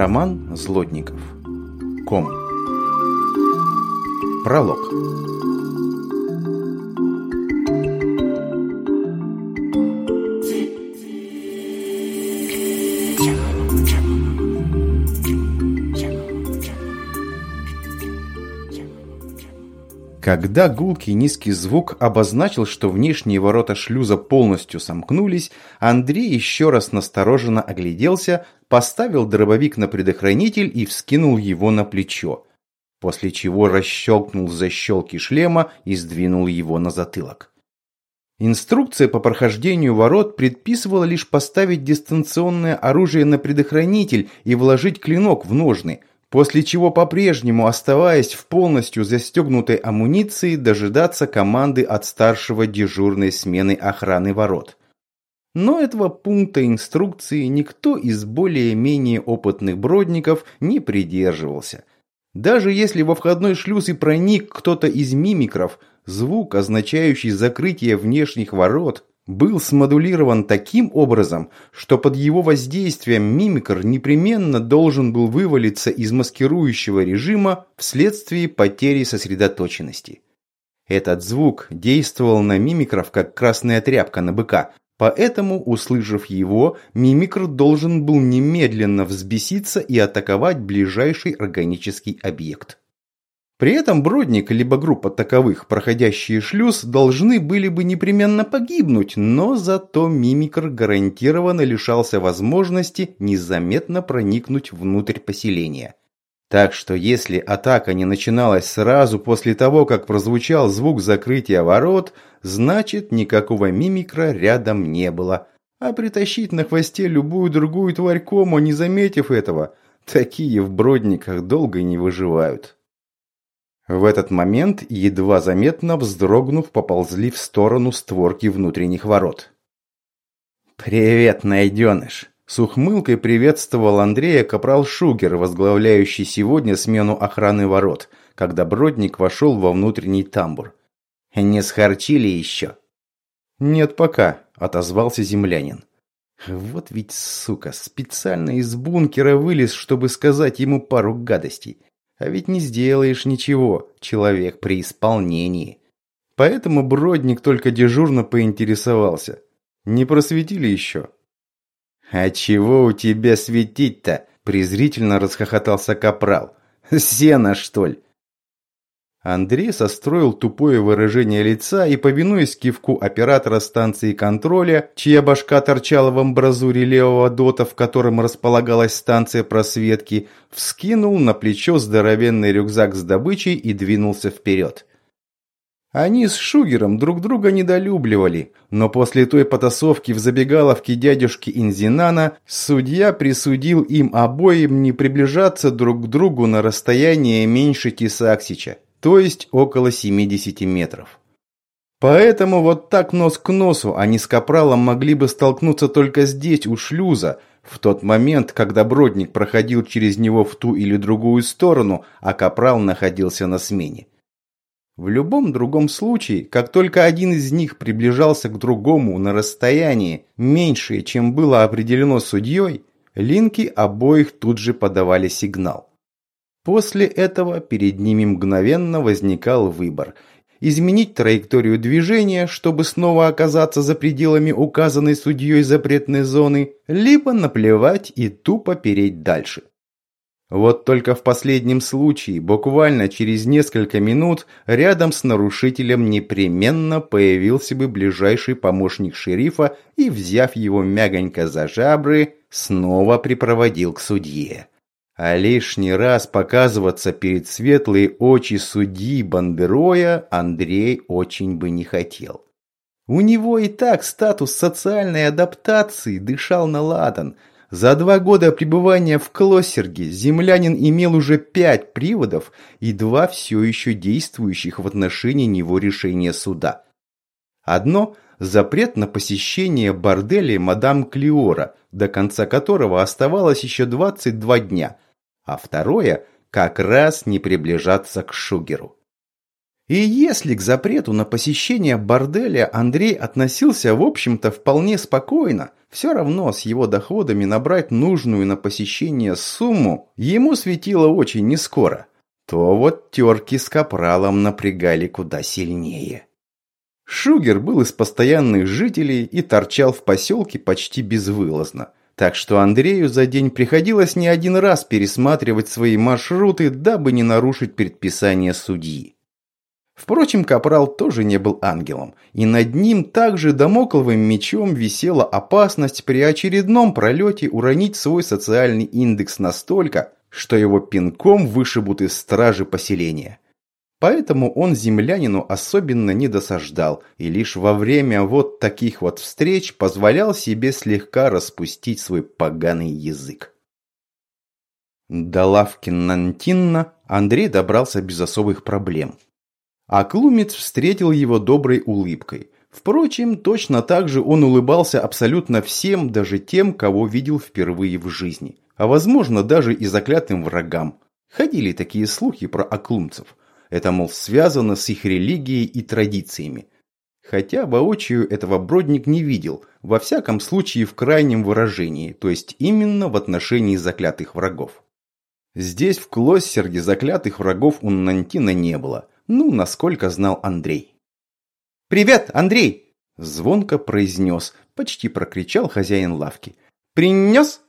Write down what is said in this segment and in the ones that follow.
Роман Злотников. Ком. Пролог. Когда гулкий низкий звук обозначил, что внешние ворота шлюза полностью сомкнулись, Андрей еще раз настороженно огляделся, поставил дробовик на предохранитель и вскинул его на плечо, после чего расщелкнул защелки шлема и сдвинул его на затылок. Инструкция по прохождению ворот предписывала лишь поставить дистанционное оружие на предохранитель и вложить клинок в ножны – после чего по-прежнему, оставаясь в полностью застегнутой амуниции, дожидаться команды от старшего дежурной смены охраны ворот. Но этого пункта инструкции никто из более-менее опытных бродников не придерживался. Даже если во входной шлюз и проник кто-то из мимикров, звук, означающий закрытие внешних ворот, был смодулирован таким образом, что под его воздействием мимикр непременно должен был вывалиться из маскирующего режима вследствие потери сосредоточенности. Этот звук действовал на мимикров как красная тряпка на быка, поэтому, услышав его, мимикр должен был немедленно взбеситься и атаковать ближайший органический объект. При этом Бродник, либо группа таковых, проходящие шлюз, должны были бы непременно погибнуть, но зато мимикр гарантированно лишался возможности незаметно проникнуть внутрь поселения. Так что если атака не начиналась сразу после того, как прозвучал звук закрытия ворот, значит никакого мимикра рядом не было. А притащить на хвосте любую другую тварь кому, не заметив этого, такие в Бродниках долго не выживают. В этот момент, едва заметно вздрогнув, поползли в сторону створки внутренних ворот. «Привет, найденыш!» С ухмылкой приветствовал Андрея капрал Шугер, возглавляющий сегодня смену охраны ворот, когда Бродник вошел во внутренний тамбур. «Не схарчили еще?» «Нет пока», – отозвался землянин. «Вот ведь, сука, специально из бункера вылез, чтобы сказать ему пару гадостей. А ведь не сделаешь ничего, человек при исполнении. Поэтому Бродник только дежурно поинтересовался. Не просветили еще? «А чего у тебя светить-то?» презрительно расхохотался Капрал. «Сено, что ли?» Андрей состроил тупое выражение лица и, повинуясь кивку оператора станции контроля, чья башка торчала в амбразуре левого дота, в котором располагалась станция просветки, вскинул на плечо здоровенный рюкзак с добычей и двинулся вперед. Они с Шугером друг друга недолюбливали, но после той потасовки в забегаловке дядюшки Инзинана судья присудил им обоим не приближаться друг к другу на расстояние меньше Тисаксича то есть около 70 метров. Поэтому вот так нос к носу они с Капралом могли бы столкнуться только здесь, у шлюза, в тот момент, когда Бродник проходил через него в ту или другую сторону, а Капрал находился на смене. В любом другом случае, как только один из них приближался к другому на расстоянии, меньшее, чем было определено судьей, линки обоих тут же подавали сигнал. После этого перед ними мгновенно возникал выбор – изменить траекторию движения, чтобы снова оказаться за пределами указанной судьей запретной зоны, либо наплевать и тупо переть дальше. Вот только в последнем случае, буквально через несколько минут, рядом с нарушителем непременно появился бы ближайший помощник шерифа и, взяв его мягонько за жабры, снова припроводил к судье а лишний раз показываться перед светлые очи судьи Бандероя Андрей очень бы не хотел. У него и так статус социальной адаптации дышал на ладан. За два года пребывания в Клоссерге землянин имел уже пять приводов и два все еще действующих в отношении него решения суда. Одно – запрет на посещение борделя мадам Клиора, до конца которого оставалось еще 22 дня – а второе – как раз не приближаться к Шугеру. И если к запрету на посещение борделя Андрей относился, в общем-то, вполне спокойно, Все равно с его доходами набрать нужную на посещение сумму ему светило очень нескоро. То вот терки с капралом напрягали куда сильнее. Шугер был из постоянных жителей и торчал в поселке почти безвылазно. Так что Андрею за день приходилось не один раз пересматривать свои маршруты, дабы не нарушить предписание судьи. Впрочем, Капрал тоже не был ангелом, и над ним также домокловым мечом висела опасность при очередном пролете уронить свой социальный индекс настолько, что его пинком вышибут из стражи поселения. Поэтому он землянину особенно не досаждал и лишь во время вот таких вот встреч позволял себе слегка распустить свой поганый язык. До лавки Нантинна Андрей добрался без особых проблем. А Клумец встретил его доброй улыбкой. Впрочем, точно так же он улыбался абсолютно всем, даже тем, кого видел впервые в жизни. А возможно, даже и заклятым врагам. Ходили такие слухи про оклумцев. Это, мол, связано с их религией и традициями. Хотя воочию этого Бродник не видел, во всяком случае в крайнем выражении, то есть именно в отношении заклятых врагов. Здесь в Клоссерге заклятых врагов у Нантина не было, ну, насколько знал Андрей. «Привет, Андрей!» – звонко произнес, почти прокричал хозяин лавки. «Принес?»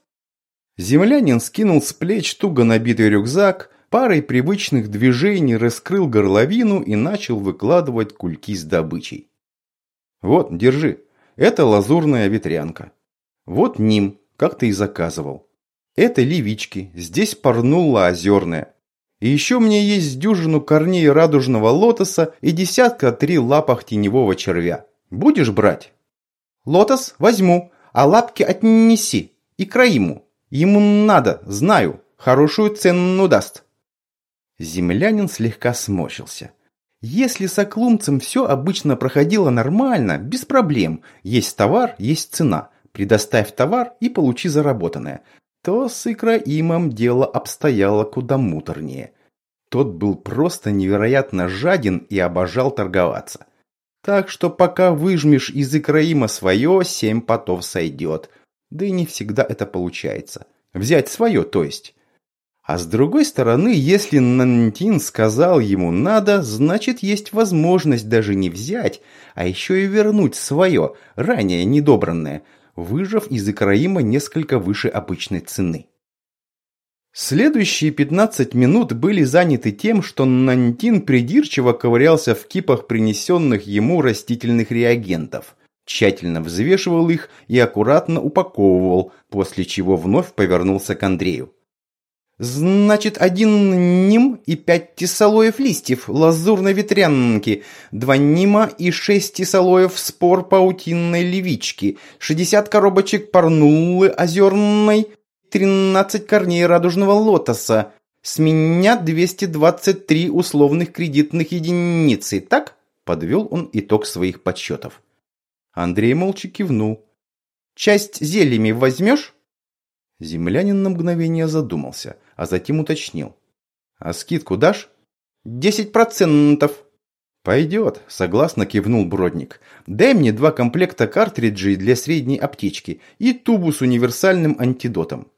Землянин скинул с плеч туго набитый рюкзак, парой привычных движений раскрыл горловину и начал выкладывать кульки с добычей. «Вот, держи. Это лазурная ветрянка. Вот ним, как ты и заказывал. Это ливички, здесь парнула озерная. И еще мне есть дюжину корней радужного лотоса и десятка три лапах теневого червя. Будешь брать?» «Лотос возьму, а лапки отнеси. И Краиму. Ему надо, знаю, хорошую цену даст». Землянин слегка сморщился. Если с оклумцем все обычно проходило нормально, без проблем, есть товар, есть цена, предоставь товар и получи заработанное, то с Икраимом дело обстояло куда муторнее. Тот был просто невероятно жаден и обожал торговаться. Так что пока выжмешь из Икраима свое, семь потов сойдет. Да и не всегда это получается. Взять свое, то есть. А с другой стороны, если Нантин сказал ему «надо», значит есть возможность даже не взять, а еще и вернуть свое, ранее недобранное, выжав из Икраима несколько выше обычной цены. Следующие 15 минут были заняты тем, что Нантин придирчиво ковырялся в кипах принесенных ему растительных реагентов, тщательно взвешивал их и аккуратно упаковывал, после чего вновь повернулся к Андрею. Значит, один ним и пять тесалоев листьев лазурной ветрянки, два нима и шесть тесалоев спор паутинной левички, шестьдесят коробочек парнулы озерной, тринадцать корней радужного лотоса. С меня двести двадцать три условных кредитных единицы, так? Подвел он итог своих подсчетов. Андрей молча кивнул. «Часть зельями возьмешь?» Землянин на мгновение задумался, а затем уточнил. «А скидку дашь?» «Десять процентов». «Пойдет», – согласно кивнул Бродник. «Дай мне два комплекта картриджей для средней аптечки и тубу с универсальным антидотом».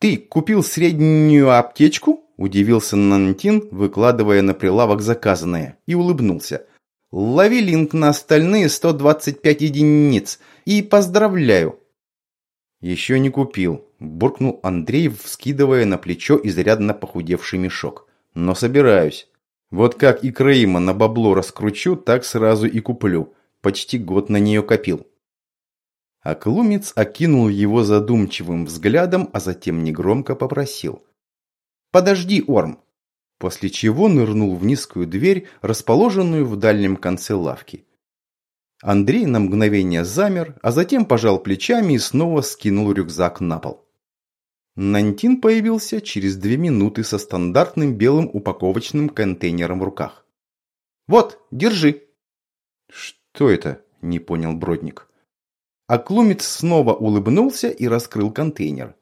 «Ты купил среднюю аптечку?» – удивился Нантин, выкладывая на прилавок заказанное, и улыбнулся. «Лови линк на остальные 125 единиц и поздравляю, «Еще не купил», – буркнул Андрей, вскидывая на плечо изрядно похудевший мешок. «Но собираюсь. Вот как и Крейма на бабло раскручу, так сразу и куплю. Почти год на нее копил». А Клумец окинул его задумчивым взглядом, а затем негромко попросил. «Подожди, Орм!» После чего нырнул в низкую дверь, расположенную в дальнем конце лавки. Андрей на мгновение замер, а затем пожал плечами и снова скинул рюкзак на пол. Нантин появился через две минуты со стандартным белым упаковочным контейнером в руках. «Вот, держи!» «Что это?» – не понял Бродник. А Клумец снова улыбнулся и раскрыл контейнер.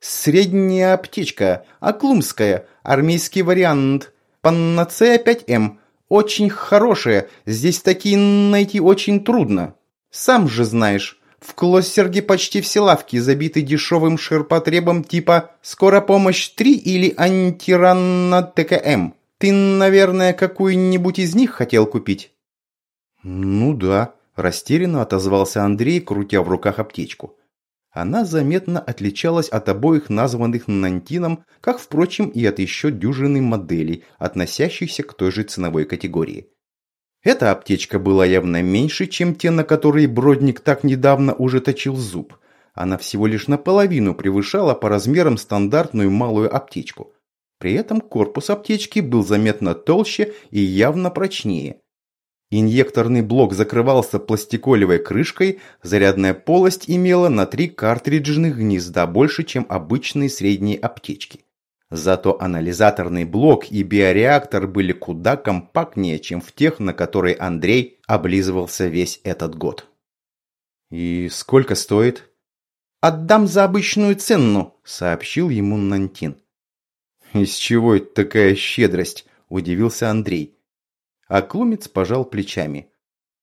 «Средняя аптечка, аклумская, армейский вариант, панацея 5М, очень хорошие, здесь такие найти очень трудно. Сам же знаешь, В Клоссерге почти все лавки забиты дешевым ширпотребом типа «Скоро помощь 3» или «Антиранна ТКМ». Ты, наверное, какую-нибудь из них хотел купить?» «Ну да», – растерянно отозвался Андрей, крутя в руках аптечку. Она заметно отличалась от обоих названных Нантином, как, впрочем, и от еще дюжины моделей, относящихся к той же ценовой категории. Эта аптечка была явно меньше, чем те, на которые Бродник так недавно уже точил зуб. Она всего лишь наполовину превышала по размерам стандартную малую аптечку. При этом корпус аптечки был заметно толще и явно прочнее. Инъекторный блок закрывался пластиколевой крышкой, зарядная полость имела на три картриджных гнезда больше, чем обычные средние аптечки. Зато анализаторный блок и биореактор были куда компактнее, чем в тех, на которые Андрей облизывался весь этот год. «И сколько стоит?» «Отдам за обычную цену», — сообщил ему Нантин. «Из чего это такая щедрость?» – удивился Андрей. А Клумец пожал плечами.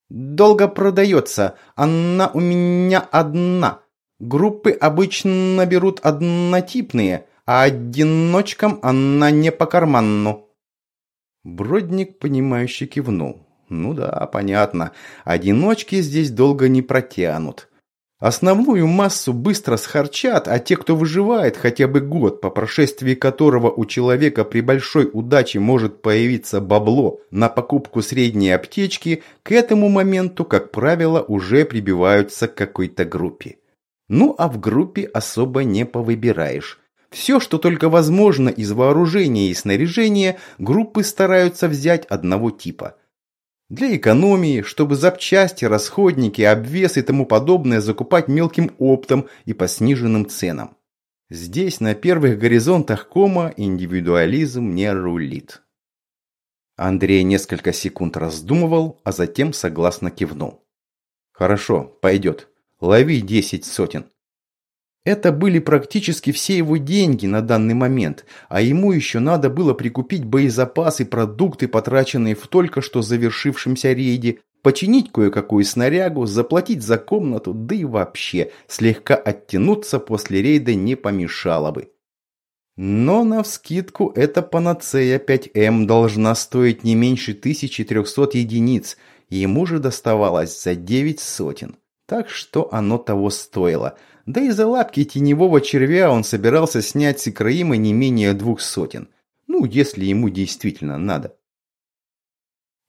«Долго продается. Она у меня одна. Группы обычно берут однотипные, а одиночкам она не по карману». Бродник, понимающе кивнул. «Ну да, понятно. Одиночки здесь долго не протянут». Основную массу быстро схарчат, а те, кто выживает хотя бы год, по прошествии которого у человека при большой удаче может появиться бабло на покупку средней аптечки, к этому моменту, как правило, уже прибиваются к какой-то группе. Ну а в группе особо не повыбираешь. Все, что только возможно из вооружения и снаряжения, группы стараются взять одного типа – для экономии, чтобы запчасти, расходники, обвес и тому подобное закупать мелким оптом и по сниженным ценам. Здесь, на первых горизонтах кома, индивидуализм не рулит. Андрей несколько секунд раздумывал, а затем согласно кивнул. «Хорошо, пойдет. Лови десять сотен. Это были практически все его деньги на данный момент, а ему еще надо было прикупить боезапасы, продукты, потраченные в только что завершившемся рейде, починить кое-какую снарягу, заплатить за комнату, да и вообще слегка оттянуться после рейда не помешало бы. Но навскидку эта панацея 5М должна стоить не меньше 1300 единиц, ему же доставалось за 9 сотен. Так что оно того стоило – да и за лапки теневого червя он собирался снять с Икраима не менее двух сотен. Ну, если ему действительно надо.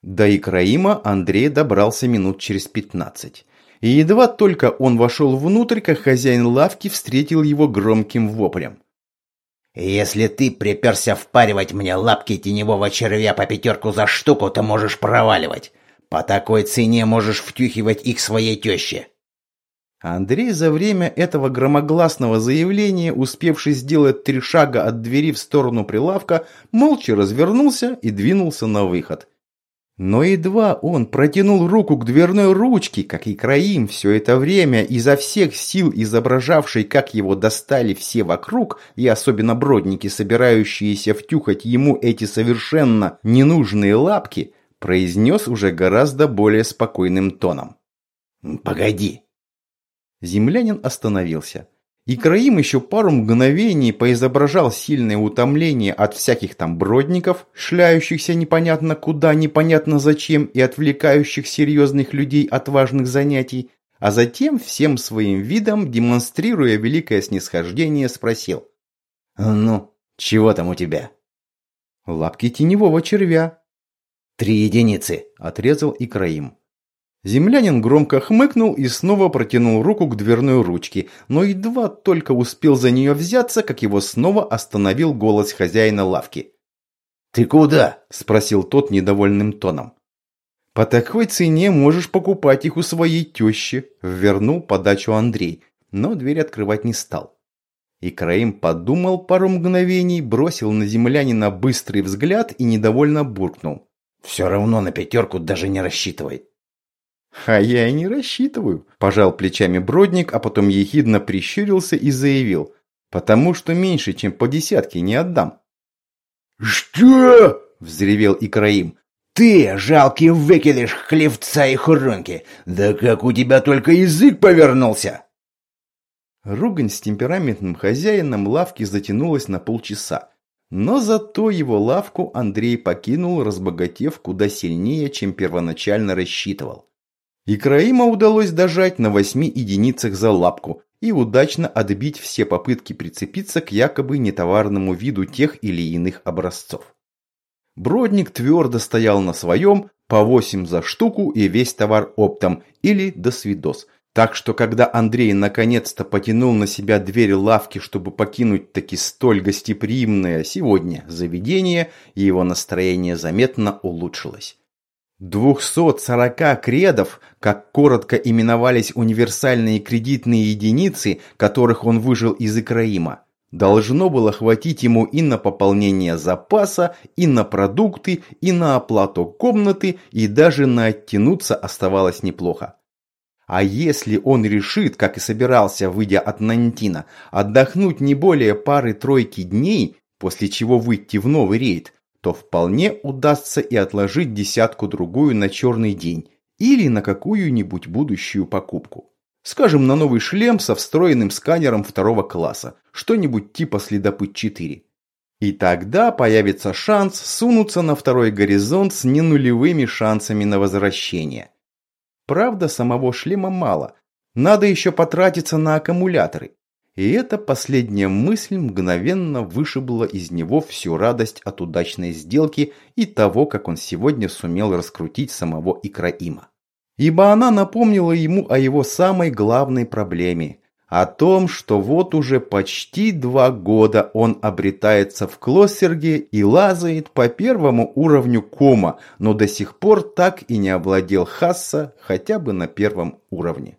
До Икраима Андрей добрался минут через пятнадцать. И едва только он вошел внутрь, как хозяин лавки встретил его громким воплем. «Если ты приперся впаривать мне лапки теневого червя по пятерку за штуку, то можешь проваливать. По такой цене можешь втюхивать их своей теще. Андрей за время этого громогласного заявления, успевший сделать три шага от двери в сторону прилавка, молча развернулся и двинулся на выход. Но едва он протянул руку к дверной ручке, как и Краим все это время изо всех сил изображавший, как его достали все вокруг, и особенно бродники, собирающиеся втюхать ему эти совершенно ненужные лапки, произнес уже гораздо более спокойным тоном. «Погоди, Землянин остановился. И Краим еще пару мгновений поизображал сильное утомление от всяких там бродников, шляющихся непонятно куда, непонятно зачем и отвлекающих серьезных людей от важных занятий, а затем всем своим видом, демонстрируя великое снисхождение, спросил. «Ну, чего там у тебя?» «Лапки теневого червя». «Три единицы», – отрезал Икраим. Землянин громко хмыкнул и снова протянул руку к дверной ручке, но едва только успел за нее взяться, как его снова остановил голос хозяина лавки. «Ты куда?» – спросил тот недовольным тоном. «По такой цене можешь покупать их у своей тещи», – вернул подачу Андрей, но дверь открывать не стал. И Краим подумал пару мгновений, бросил на землянина быстрый взгляд и недовольно буркнул. «Все равно на пятерку даже не рассчитывай». «А я и не рассчитываю», – пожал плечами Бродник, а потом ехидно прищурился и заявил. «Потому что меньше, чем по десятке не отдам». «Что?» – взревел Икраим. Ты, жалкий выкидыш хлевца и хрунки, да как у тебя только язык повернулся!» Ругань с темпераментным хозяином лавки затянулась на полчаса. Но зато его лавку Андрей покинул, разбогатев куда сильнее, чем первоначально рассчитывал. Икраима удалось дожать на восьми единицах за лапку и удачно отбить все попытки прицепиться к якобы нетоварному виду тех или иных образцов. Бродник твердо стоял на своем, по восемь за штуку и весь товар оптом, или до свидос. Так что, когда Андрей наконец-то потянул на себя дверь лавки, чтобы покинуть таки столь гостеприимное сегодня заведение, его настроение заметно улучшилось. 240 кредов, как коротко именовались универсальные кредитные единицы, которых он выжил из Икраима, должно было хватить ему и на пополнение запаса, и на продукты, и на оплату комнаты, и даже на оттянуться оставалось неплохо. А если он решит, как и собирался, выйдя от Нантина, отдохнуть не более пары-тройки дней, после чего выйти в новый рейд, то вполне удастся и отложить десятку-другую на черный день или на какую-нибудь будущую покупку. Скажем, на новый шлем со встроенным сканером второго класса, что-нибудь типа следопыт 4. И тогда появится шанс сунуться на второй горизонт с ненулевыми шансами на возвращение. Правда, самого шлема мало. Надо еще потратиться на аккумуляторы. И эта последняя мысль мгновенно вышибла из него всю радость от удачной сделки и того, как он сегодня сумел раскрутить самого Икраима. Ибо она напомнила ему о его самой главной проблеме – о том, что вот уже почти два года он обретается в Клоссерге и лазает по первому уровню кома, но до сих пор так и не овладел Хасса хотя бы на первом уровне.